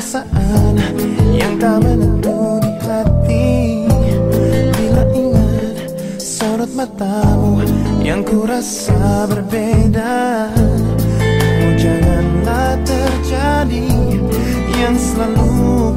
perasaan yang tak menentu di hati. Bila ingat sorot matamu yang ku rasa berbeda. Kamu jangan terjadi yang selalu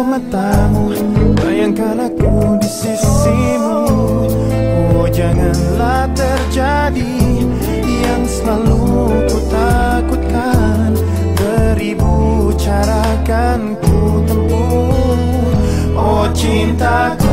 Matamu. Bayangkan aku di sisimu. Oh janganlah terjadi Yang selalu ku takutkan. Beribu carakan ku tempuh. Oh cintaku